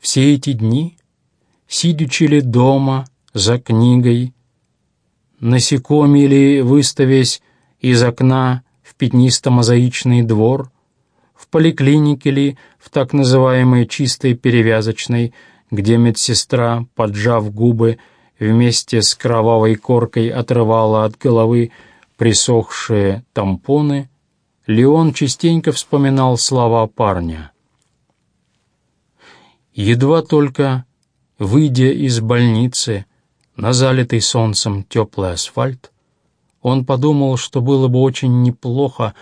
все эти дни, сидячи ли дома за книгой, насекоми ли выставясь из окна в пятнисто-мозаичный двор, в поликлинике ли в так называемой чистой перевязочной, где медсестра, поджав губы, вместе с кровавой коркой отрывала от головы присохшие тампоны, Леон частенько вспоминал слова парня. Едва только, выйдя из больницы на залитый солнцем теплый асфальт, он подумал, что было бы очень неплохо,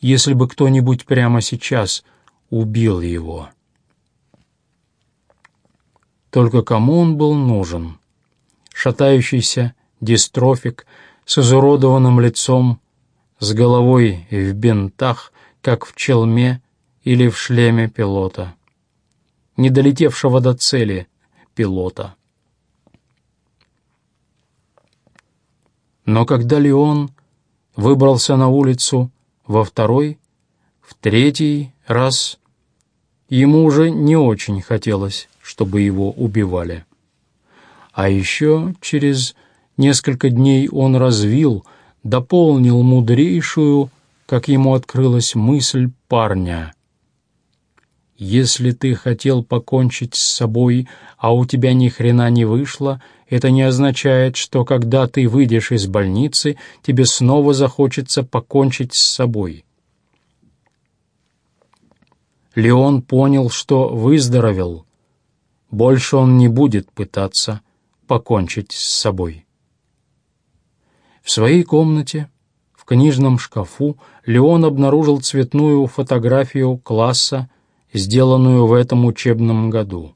если бы кто-нибудь прямо сейчас убил его. Только кому он был нужен? Шатающийся дистрофик с изуродованным лицом, с головой в бинтах, как в челме или в шлеме пилота, не долетевшего до цели пилота. Но когда Леон выбрался на улицу во второй, в третий раз, ему уже не очень хотелось, чтобы его убивали. А еще через несколько дней он развил, дополнил мудрейшую, как ему открылась мысль парня. Если ты хотел покончить с собой, а у тебя ни хрена не вышло, это не означает, что когда ты выйдешь из больницы, тебе снова захочется покончить с собой. Леон понял, что выздоровел. Больше он не будет пытаться покончить с собой. В своей комнате, в книжном шкафу, Леон обнаружил цветную фотографию класса сделанную в этом учебном году.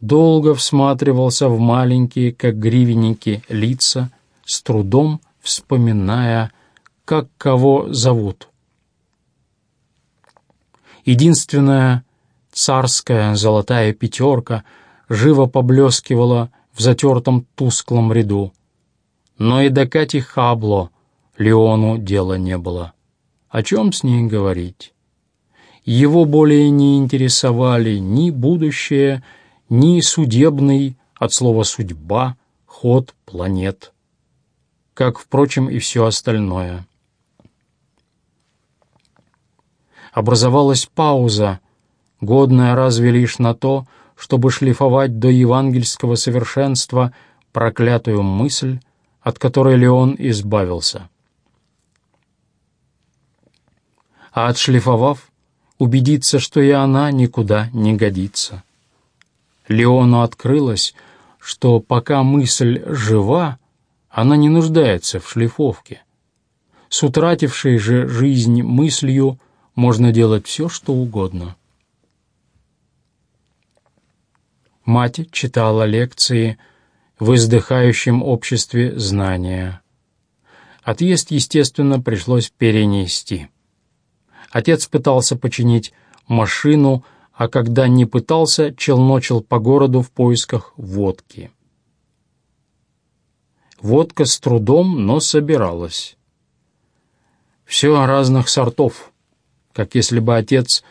Долго всматривался в маленькие, как гривенники, лица, с трудом вспоминая, как кого зовут. Единственная царская золотая пятерка живо поблескивала в затертом тусклом ряду. Но и до Кати Хабло Леону дела не было. О чем с ней говорить? Его более не интересовали ни будущее, ни судебный, от слова «судьба», ход планет, как, впрочем, и все остальное. Образовалась пауза, годная разве лишь на то, чтобы шлифовать до евангельского совершенства проклятую мысль, от которой Леон избавился. А отшлифовав, убедиться, что и она никуда не годится. Леону открылось, что пока мысль жива, она не нуждается в шлифовке. С утратившей же жизнь мыслью можно делать все, что угодно. Мать читала лекции в издыхающем обществе знания. Отъезд, естественно, пришлось перенести. Отец пытался починить машину, а когда не пытался, челночил по городу в поисках водки. Водка с трудом, но собиралась. Все разных сортов, как если бы отец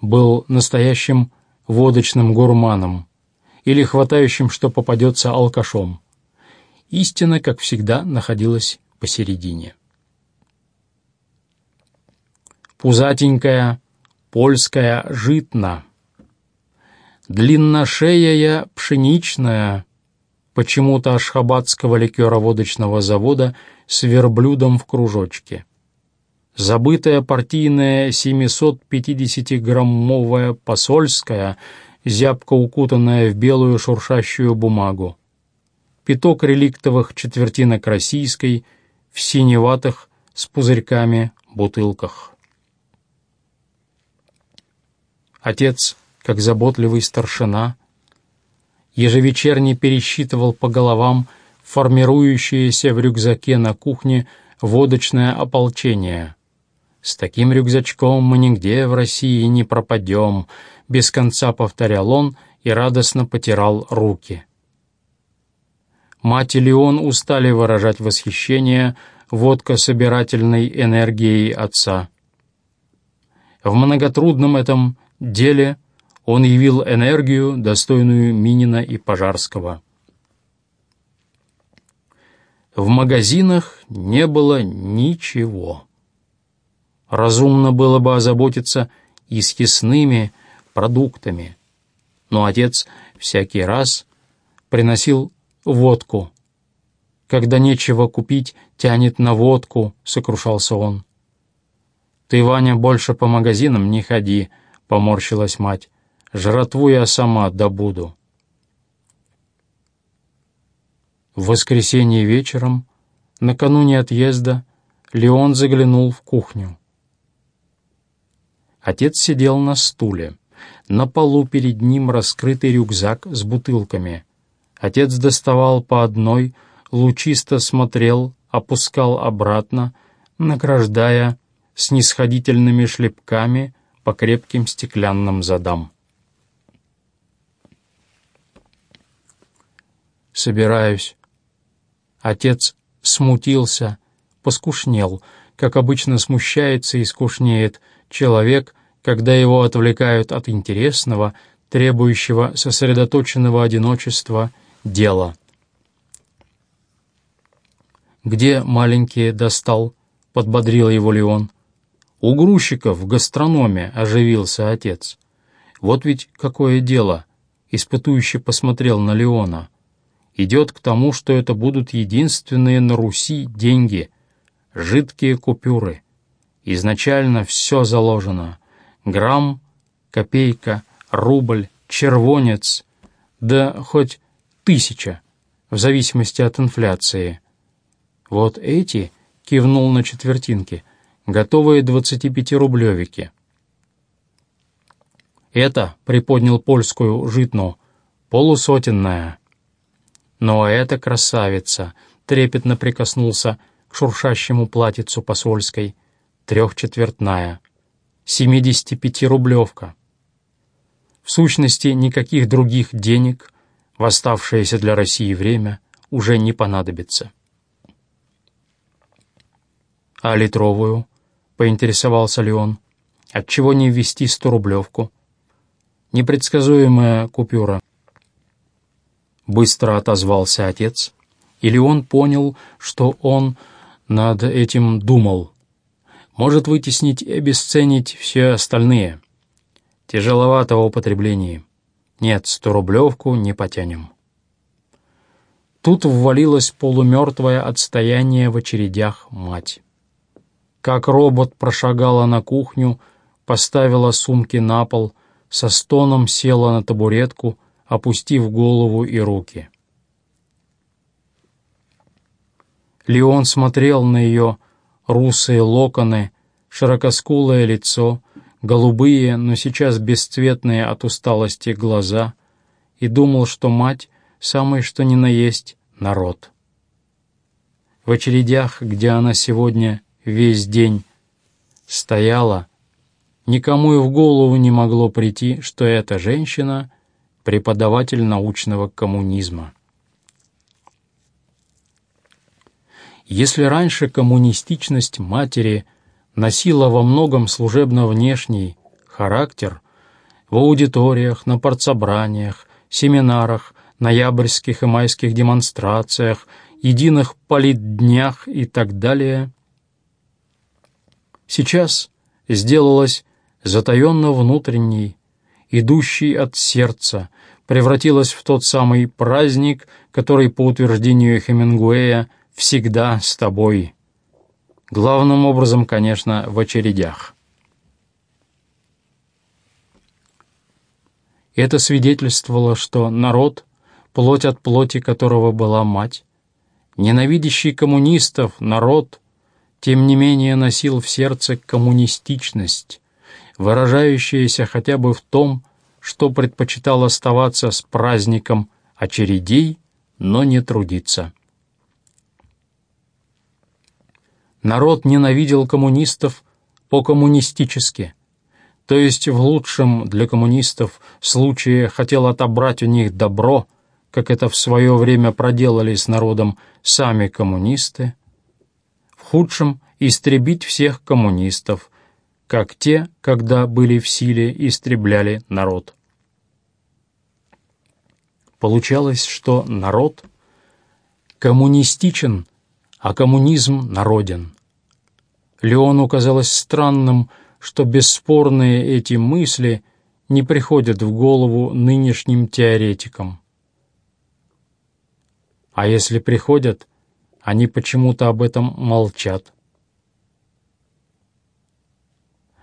был настоящим водочным гурманом или хватающим, что попадется, алкашом. Истина, как всегда, находилась посередине пузатенькая, польская житна, длинношеяя пшеничная, почему-то ашхабадского ликероводочного завода с верблюдом в кружочке. Забытая партийная 750-граммовая посольская, зябко укутанная в белую шуршащую бумагу. Пяток реликтовых четвертинок российской в синеватых с пузырьками бутылках. Отец, как заботливый старшина, ежевечерне пересчитывал по головам формирующееся в рюкзаке на кухне водочное ополчение. «С таким рюкзачком мы нигде в России не пропадем», — без конца повторял он и радостно потирал руки. Мать и Леон устали выражать восхищение водкособирательной энергией отца. В многотрудном этом деле он явил энергию, достойную Минина и Пожарского. В магазинах не было ничего. Разумно было бы озаботиться и съестными продуктами, но отец всякий раз приносил водку. Когда нечего купить, тянет на водку, сокрушался он. «Ты, Ваня, больше по магазинам не ходи», — поморщилась мать. «Жратву я сама добуду». В воскресенье вечером, накануне отъезда, Леон заглянул в кухню. Отец сидел на стуле. На полу перед ним раскрытый рюкзак с бутылками. Отец доставал по одной, лучисто смотрел, опускал обратно, награждая снисходительными шлепками по крепким стеклянным задам. «Собираюсь», Отец смутился, поскушнел, как обычно смущается и скучнеет человек, когда его отвлекают от интересного, требующего сосредоточенного одиночества дела. «Где маленькие достал?» — подбодрил его Леон. «У грузчиков в гастрономе оживился отец. Вот ведь какое дело!» — испытующе посмотрел на Леона идет к тому, что это будут единственные на Руси деньги, жидкие купюры. Изначально все заложено. Грамм, копейка, рубль, червонец, да хоть тысяча, в зависимости от инфляции. Вот эти, кивнул на четвертинки, готовые 25-рублевики. Это, приподнял польскую житну, полусотенная. Но эта красавица трепетно прикоснулся к шуршащему платьицу посольской, трехчетвертная, семидесятипятирублевка. В сущности, никаких других денег в оставшееся для России время уже не понадобится. «А литровую?» — поинтересовался Леон. «Отчего не ввести сто-рублевку?» Непредсказуемая купюра. Быстро отозвался отец, или он понял, что он над этим думал. Может вытеснить и обесценить все остальные. Тяжеловато в употреблении. Нет, сто-рублевку не потянем. Тут ввалилось полумертвое отстояние в очередях мать. Как робот прошагала на кухню, поставила сумки на пол, со стоном села на табуретку — опустив голову и руки. Леон смотрел на ее русые локоны, широкоскулое лицо, голубые, но сейчас бесцветные от усталости глаза, и думал, что мать — самый что ни на есть народ. В очередях, где она сегодня весь день стояла, никому и в голову не могло прийти, что эта женщина преподаватель научного коммунизма. Если раньше коммунистичность матери носила во многом служебно-внешний характер, в аудиториях, на партсобраниях, семинарах, ноябрьских и майских демонстрациях, единых политднях и так далее, сейчас сделалась затаенно внутренней, идущий от сердца, превратилась в тот самый праздник, который, по утверждению Хемингуэя, всегда с тобой. Главным образом, конечно, в очередях. Это свидетельствовало, что народ, плоть от плоти которого была мать, ненавидящий коммунистов народ, тем не менее носил в сердце коммунистичность, выражающаяся хотя бы в том, что предпочитал оставаться с праздником очередей, но не трудиться. Народ ненавидел коммунистов по-коммунистически, то есть в лучшем для коммунистов случае хотел отобрать у них добро, как это в свое время проделали с народом сами коммунисты, худшем — истребить всех коммунистов, как те, когда были в силе, истребляли народ. Получалось, что народ коммунистичен, а коммунизм народен. Леону казалось странным, что бесспорные эти мысли не приходят в голову нынешним теоретикам. А если приходят, они почему-то об этом молчат.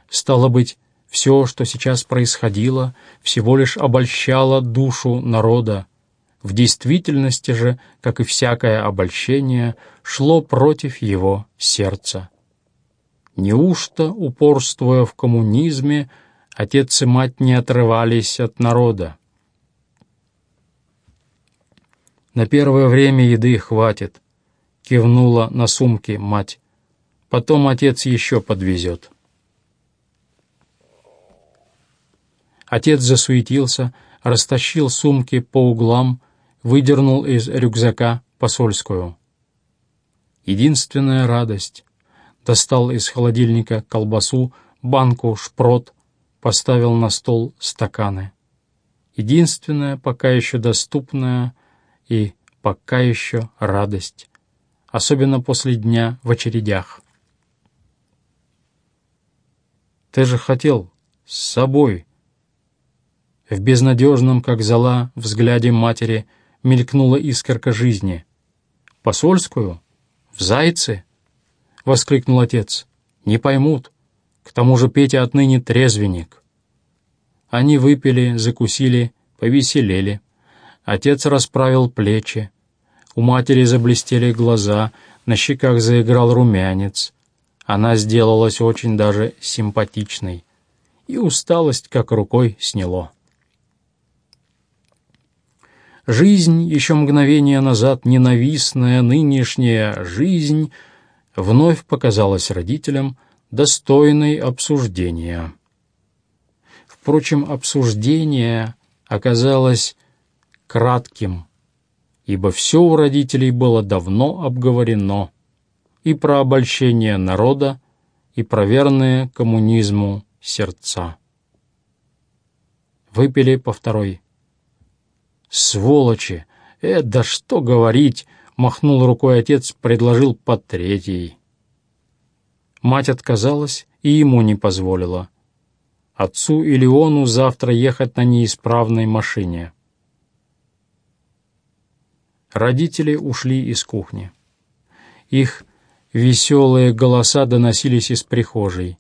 Стало быть, все, что сейчас происходило, всего лишь обольщало душу народа. В действительности же, как и всякое обольщение, шло против его сердца. Неужто, упорствуя в коммунизме, отец и мать не отрывались от народа? «На первое время еды хватит», — кивнула на сумке мать. «Потом отец еще подвезет». Отец засуетился, растащил сумки по углам, выдернул из рюкзака посольскую. Единственная радость. Достал из холодильника колбасу, банку, шпрот, поставил на стол стаканы. Единственная пока еще доступная и пока еще радость, особенно после дня в очередях. «Ты же хотел с собой», в безнадежном, как зола, взгляде матери мелькнула искорка жизни. «Посольскую? В Зайце?» — воскликнул отец. «Не поймут. К тому же Петя отныне трезвенник». Они выпили, закусили, повеселели. Отец расправил плечи. У матери заблестели глаза, на щеках заиграл румянец. Она сделалась очень даже симпатичной. И усталость как рукой сняло. Жизнь, еще мгновение назад ненавистная, нынешняя жизнь, вновь показалась родителям достойной обсуждения. Впрочем, обсуждение оказалось кратким, ибо все у родителей было давно обговорено и про обольщение народа, и про верные коммунизму сердца. Выпили по второй «Сволочи! Э, да что говорить!» — махнул рукой отец, предложил по третьей. Мать отказалась и ему не позволила. Отцу и Леону завтра ехать на неисправной машине. Родители ушли из кухни. Их веселые голоса доносились из прихожей.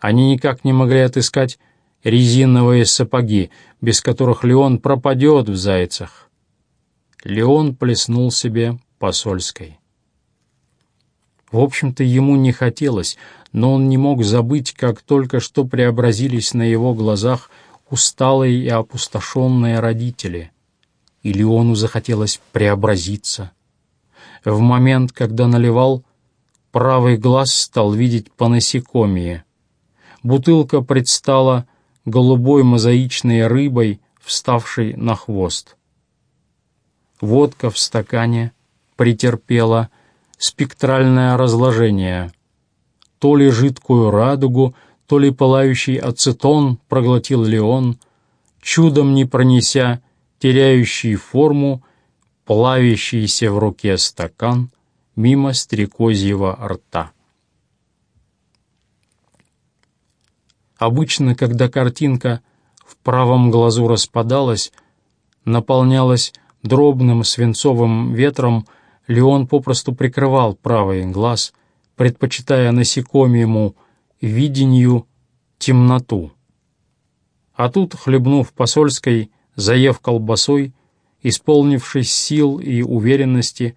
Они никак не могли отыскать резиновые сапоги, без которых Леон пропадет в зайцах. Леон плеснул себе посольской. В общем-то, ему не хотелось, но он не мог забыть, как только что преобразились на его глазах усталые и опустошенные родители. И Леону захотелось преобразиться. В момент, когда наливал, правый глаз стал видеть по насекомие. Бутылка предстала голубой мозаичной рыбой, вставшей на хвост. Водка в стакане претерпела спектральное разложение. То ли жидкую радугу, то ли пылающий ацетон проглотил Леон, чудом не пронеся теряющий форму, плавящийся в руке стакан мимо стрекозьего рта. Обычно, когда картинка в правом глазу распадалась, наполнялась дробным свинцовым ветром, Леон попросту прикрывал правый глаз, предпочитая насекомому видению темноту. А тут, хлебнув посольской, заев колбасой, исполнившись сил и уверенности,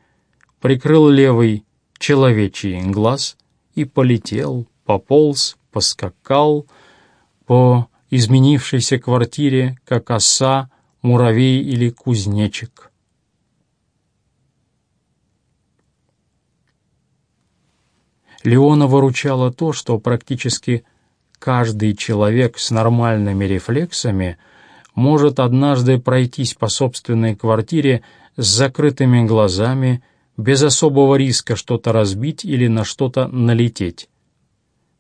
прикрыл левый человечий глаз и полетел, пополз, поскакал, по изменившейся квартире, как оса, муравей или кузнечик. Леона выручало то, что практически каждый человек с нормальными рефлексами может однажды пройтись по собственной квартире с закрытыми глазами, без особого риска что-то разбить или на что-то налететь.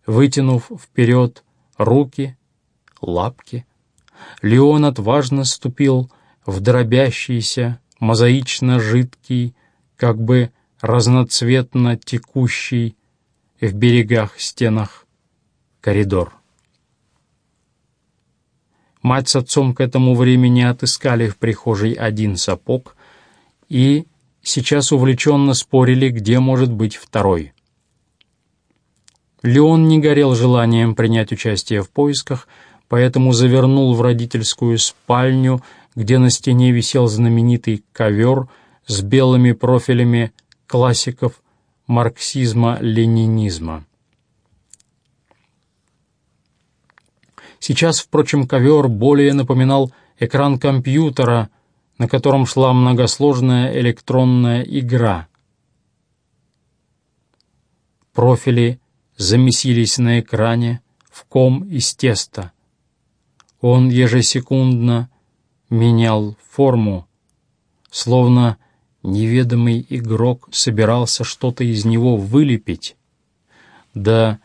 Вытянув вперед руки, лапки. Леон отважно ступил в дробящийся, мозаично-жидкий, как бы разноцветно текущий в берегах стенах коридор. Мать с отцом к этому времени отыскали в прихожей один сапог и сейчас увлеченно спорили, где может быть второй. Леон не горел желанием принять участие в поисках, поэтому завернул в родительскую спальню, где на стене висел знаменитый ковер с белыми профилями классиков марксизма-ленинизма. Сейчас, впрочем, ковер более напоминал экран компьютера, на котором шла многосложная электронная игра. Профили замесились на экране в ком из теста. Он ежесекундно менял форму, словно неведомый игрок собирался что-то из него вылепить, да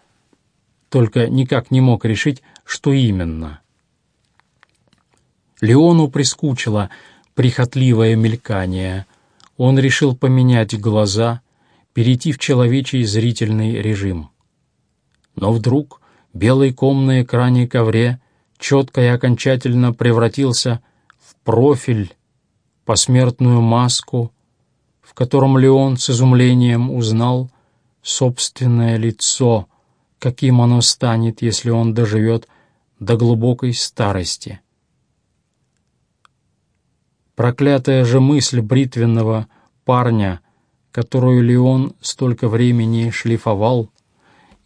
только никак не мог решить, что именно. Леону прискучило прихотливое мелькание. Он решил поменять глаза, перейти в человечий зрительный режим. Но вдруг белый ком на экране ковре четко и окончательно превратился в профиль, посмертную маску, в котором Леон с изумлением узнал собственное лицо, каким оно станет, если он доживет до глубокой старости. Проклятая же мысль бритвенного парня, которую Леон столько времени шлифовал,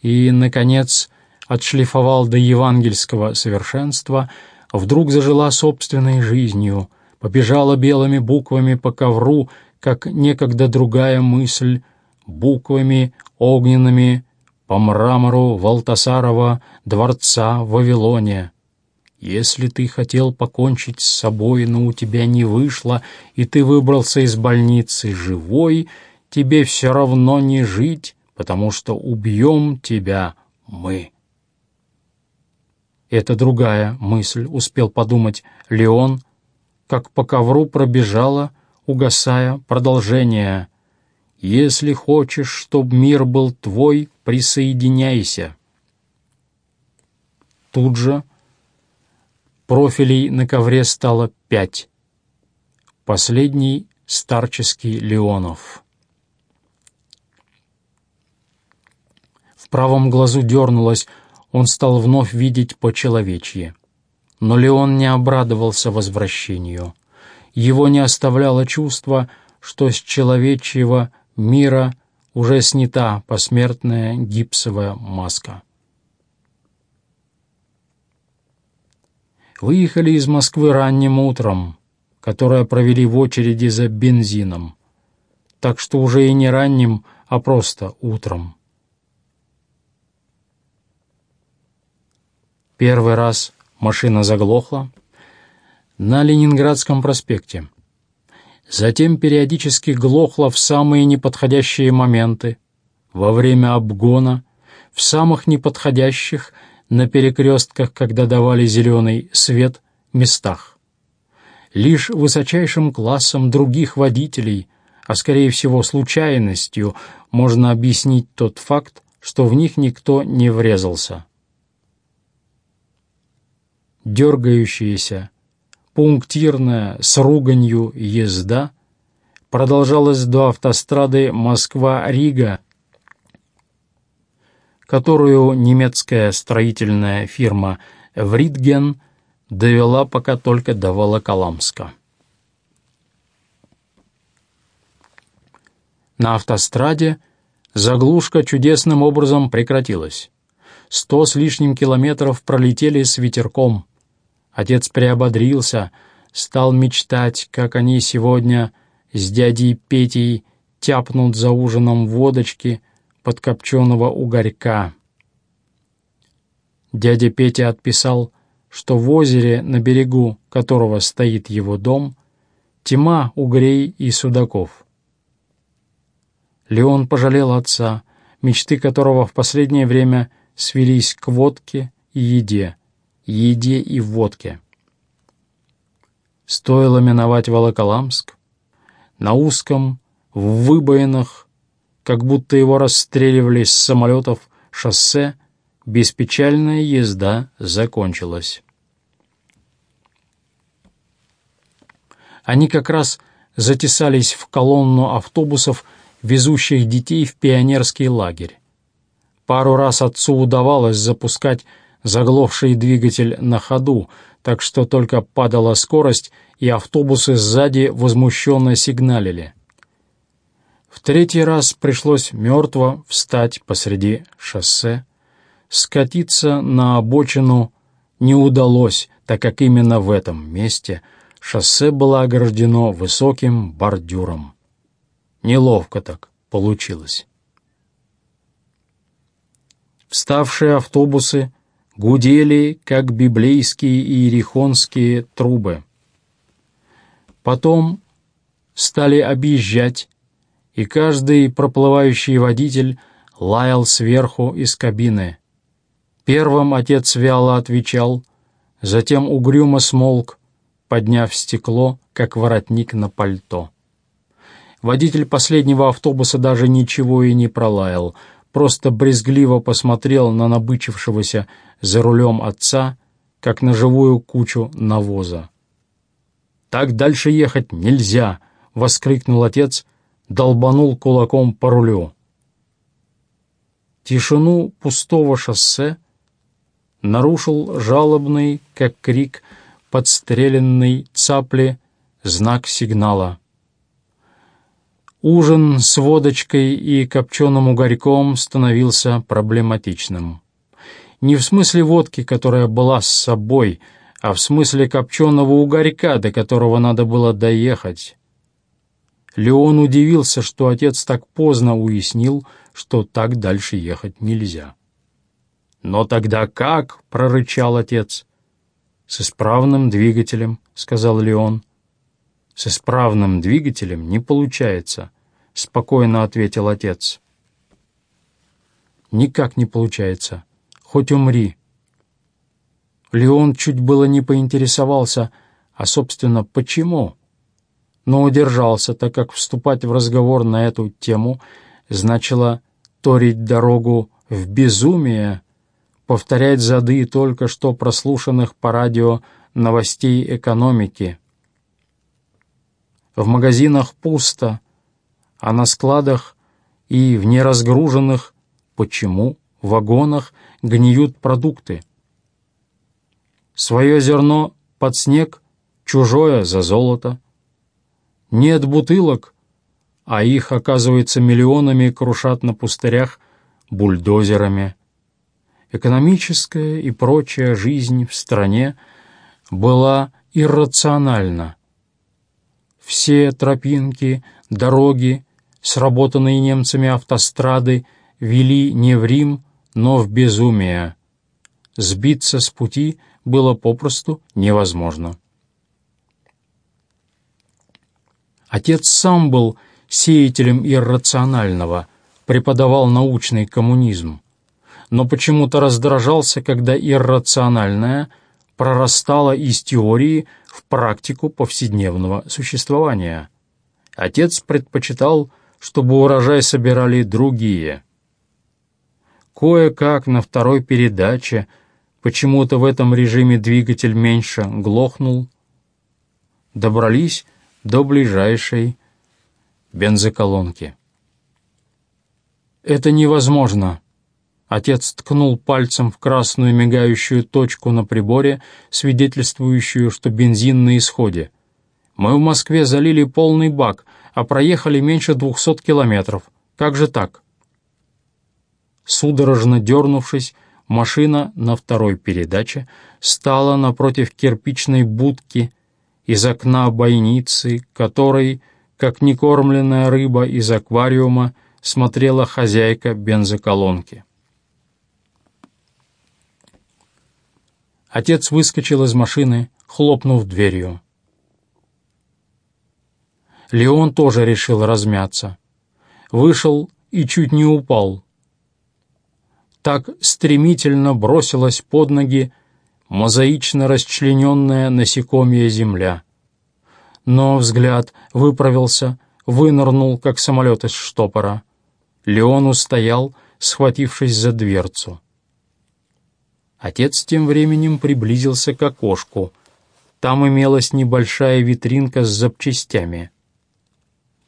и, наконец, отшлифовал до евангельского совершенства, вдруг зажила собственной жизнью, побежала белыми буквами по ковру, как некогда другая мысль, буквами огненными по мрамору Валтасарова дворца в Вавилоне. Если ты хотел покончить с собой, но у тебя не вышло, и ты выбрался из больницы живой, тебе все равно не жить, потому что убьем тебя мы. Это другая мысль, успел подумать Леон, как по ковру пробежала, угасая продолжение. «Если хочешь, чтоб мир был твой, присоединяйся». Тут же профилей на ковре стало пять. Последний — старческий Леонов. В правом глазу дернулось, он стал вновь видеть по-человечье. Но Леон не обрадовался возвращению. Его не оставляло чувство, что с человечьего мира уже снята посмертная гипсовая маска. Выехали из Москвы ранним утром, которое провели в очереди за бензином, так что уже и не ранним, а просто утром. Первый раз машина заглохла на Ленинградском проспекте. Затем периодически глохла в самые неподходящие моменты, во время обгона, в самых неподходящих на перекрестках, когда давали зеленый свет, местах. Лишь высочайшим классом других водителей, а скорее всего случайностью, можно объяснить тот факт, что в них никто не врезался дергающаяся, пунктирная, с руганью езда продолжалась до автострады Москва-Рига, которую немецкая строительная фирма «Вритген» довела пока только до Волоколамска. На автостраде заглушка чудесным образом прекратилась. Сто с лишним километров пролетели с ветерком. Отец приободрился, стал мечтать, как они сегодня с дядей Петей тяпнут за ужином водочки под копченого угорька. Дядя Петя отписал, что в озере, на берегу которого стоит его дом, тьма угрей и судаков. Леон пожалел отца, мечты которого в последнее время свелись к водке и еде, еде и водке. Стоило миновать Волоколамск. На узком, в выбоинах, как будто его расстреливали с самолетов шоссе, беспечальная езда закончилась. Они как раз затесались в колонну автобусов, везущих детей в пионерский лагерь. Пару раз отцу удавалось запускать заглохший двигатель на ходу, так что только падала скорость, и автобусы сзади возмущенно сигналили. В третий раз пришлось мертво встать посреди шоссе. Скатиться на обочину не удалось, так как именно в этом месте шоссе было ограждено высоким бордюром. Неловко так получилось. Вставшие автобусы гудели, как библейские и иерихонские трубы. Потом стали объезжать, и каждый проплывающий водитель лаял сверху из кабины. Первым отец вяло отвечал, затем угрюмо смолк, подняв стекло, как воротник на пальто. Водитель последнего автобуса даже ничего и не пролаял — просто брезгливо посмотрел на набычившегося за рулем отца, как на живую кучу навоза. «Так дальше ехать нельзя!» — воскликнул отец, долбанул кулаком по рулю. Тишину пустого шоссе нарушил жалобный, как крик подстреленной цапли, знак сигнала. Ужин с водочкой и копченым угорьком становился проблематичным. Не в смысле водки, которая была с собой, а в смысле копченого угорька, до которого надо было доехать. Леон удивился, что отец так поздно уяснил, что так дальше ехать нельзя. «Но тогда как?» — прорычал отец. «С исправным двигателем», — сказал Леон. «С исправным двигателем не получается», — спокойно ответил отец. «Никак не получается. Хоть умри». Леон чуть было не поинтересовался, а, собственно, почему? Но удержался, так как вступать в разговор на эту тему значило торить дорогу в безумие, повторять зады только что прослушанных по радио новостей экономики. В магазинах пусто, а на складах и в неразгруженных, почему, вагонах гниют продукты. Свое зерно под снег, чужое за золото. Нет бутылок, а их, оказывается, миллионами крушат на пустырях бульдозерами. Экономическая и прочая жизнь в стране была иррациональна, все тропинки, дороги, сработанные немцами автострады вели не в Рим, но в безумие. Сбиться с пути было попросту невозможно. Отец сам был сеятелем иррационального, преподавал научный коммунизм, но почему-то раздражался, когда иррациональное прорастало из теории в практику повседневного существования. Отец предпочитал, чтобы урожай собирали другие. Кое-как на второй передаче почему-то в этом режиме двигатель меньше глохнул. Добрались до ближайшей бензоколонки. «Это невозможно», Отец ткнул пальцем в красную мигающую точку на приборе, свидетельствующую, что бензин на исходе. «Мы в Москве залили полный бак, а проехали меньше двухсот километров. Как же так?» Судорожно дернувшись, машина на второй передаче стала напротив кирпичной будки из окна бойницы, которой, как некормленная рыба из аквариума, смотрела хозяйка бензоколонки. Отец выскочил из машины, хлопнув дверью. Леон тоже решил размяться. Вышел и чуть не упал. Так стремительно бросилась под ноги мозаично расчлененная насекомья земля. Но взгляд выправился, вынырнул, как самолет из штопора. Леон устоял, схватившись за дверцу. Отец тем временем приблизился к окошку. Там имелась небольшая витринка с запчастями.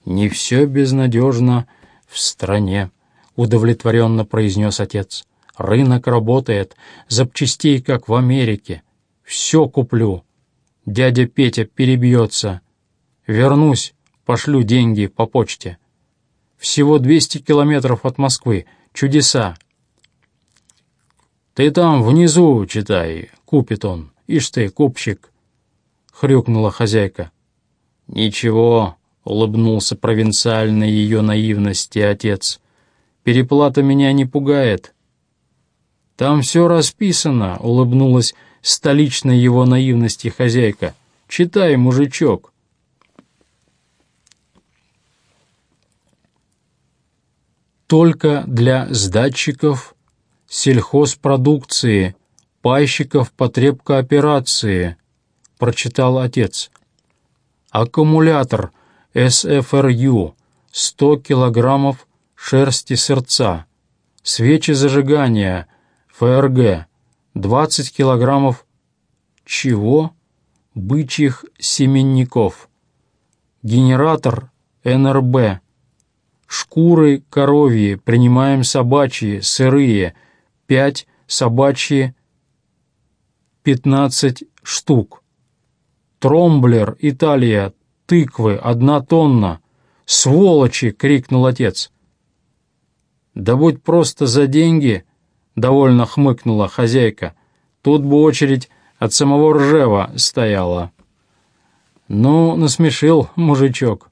«Не все безнадежно в стране», — удовлетворенно произнес отец. «Рынок работает, запчастей, как в Америке. Все куплю. Дядя Петя перебьется. Вернусь, пошлю деньги по почте. Всего 200 километров от Москвы. Чудеса!» «Ты там внизу читай», — купит он. «Ишь ты, купщик», — хрюкнула хозяйка. «Ничего», — улыбнулся провинциальной ее наивности отец. «Переплата меня не пугает». «Там все расписано», — улыбнулась столичной его наивности хозяйка. «Читай, мужичок». Только для сдатчиков сельхозпродукции, пайщиков потребкооперации, прочитал отец. Аккумулятор СФРЮ 100 килограммов шерсти сердца, свечи зажигания ФРГ 20 килограммов чего? Бычьих семенников. Генератор НРБ Шкуры коровьи, принимаем собачьи, сырые, пять собачьи, пятнадцать штук. Тромблер, Италия, тыквы, одна тонна. «Сволочи!» — крикнул отец. «Да будь просто за деньги!» — довольно хмыкнула хозяйка. «Тут бы очередь от самого Ржева стояла». «Ну, насмешил мужичок».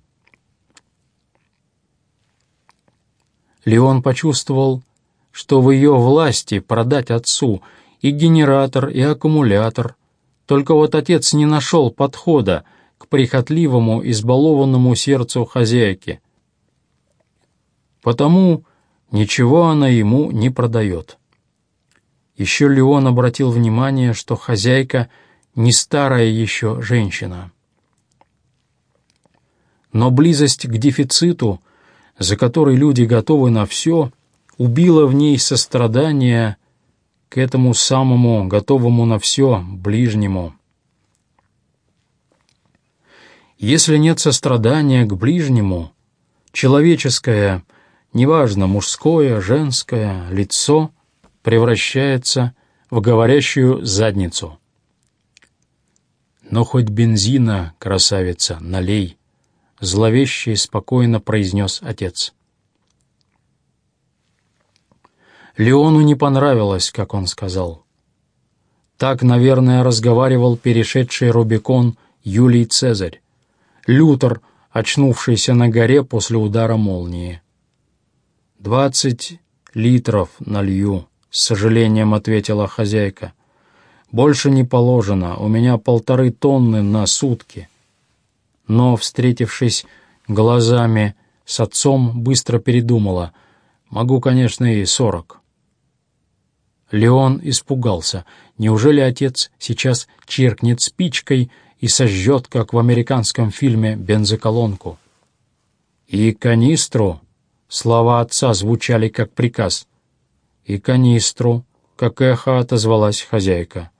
Леон почувствовал, что в ее власти продать отцу и генератор, и аккумулятор. Только вот отец не нашел подхода к прихотливому, избалованному сердцу хозяйки. Потому ничего она ему не продает. Еще Леон обратил внимание, что хозяйка не старая еще женщина. Но близость к дефициту за которой люди готовы на все, убило в ней сострадание к этому самому готовому на все ближнему. Если нет сострадания к ближнему, человеческое, неважно, мужское, женское, лицо превращается в говорящую задницу. Но хоть бензина, красавица, налей, — зловеще и спокойно произнес отец. Леону не понравилось, как он сказал. Так, наверное, разговаривал перешедший Рубикон Юлий Цезарь, Лютер, очнувшийся на горе после удара молнии. «Двадцать литров налью», — с сожалением ответила хозяйка. «Больше не положено, у меня полторы тонны на сутки» но, встретившись глазами с отцом, быстро передумала. «Могу, конечно, и сорок». Леон испугался. Неужели отец сейчас черкнет спичкой и сожжет, как в американском фильме, бензоколонку? «И канистру?» — слова отца звучали как приказ. «И канистру», — как эхо отозвалась хозяйка.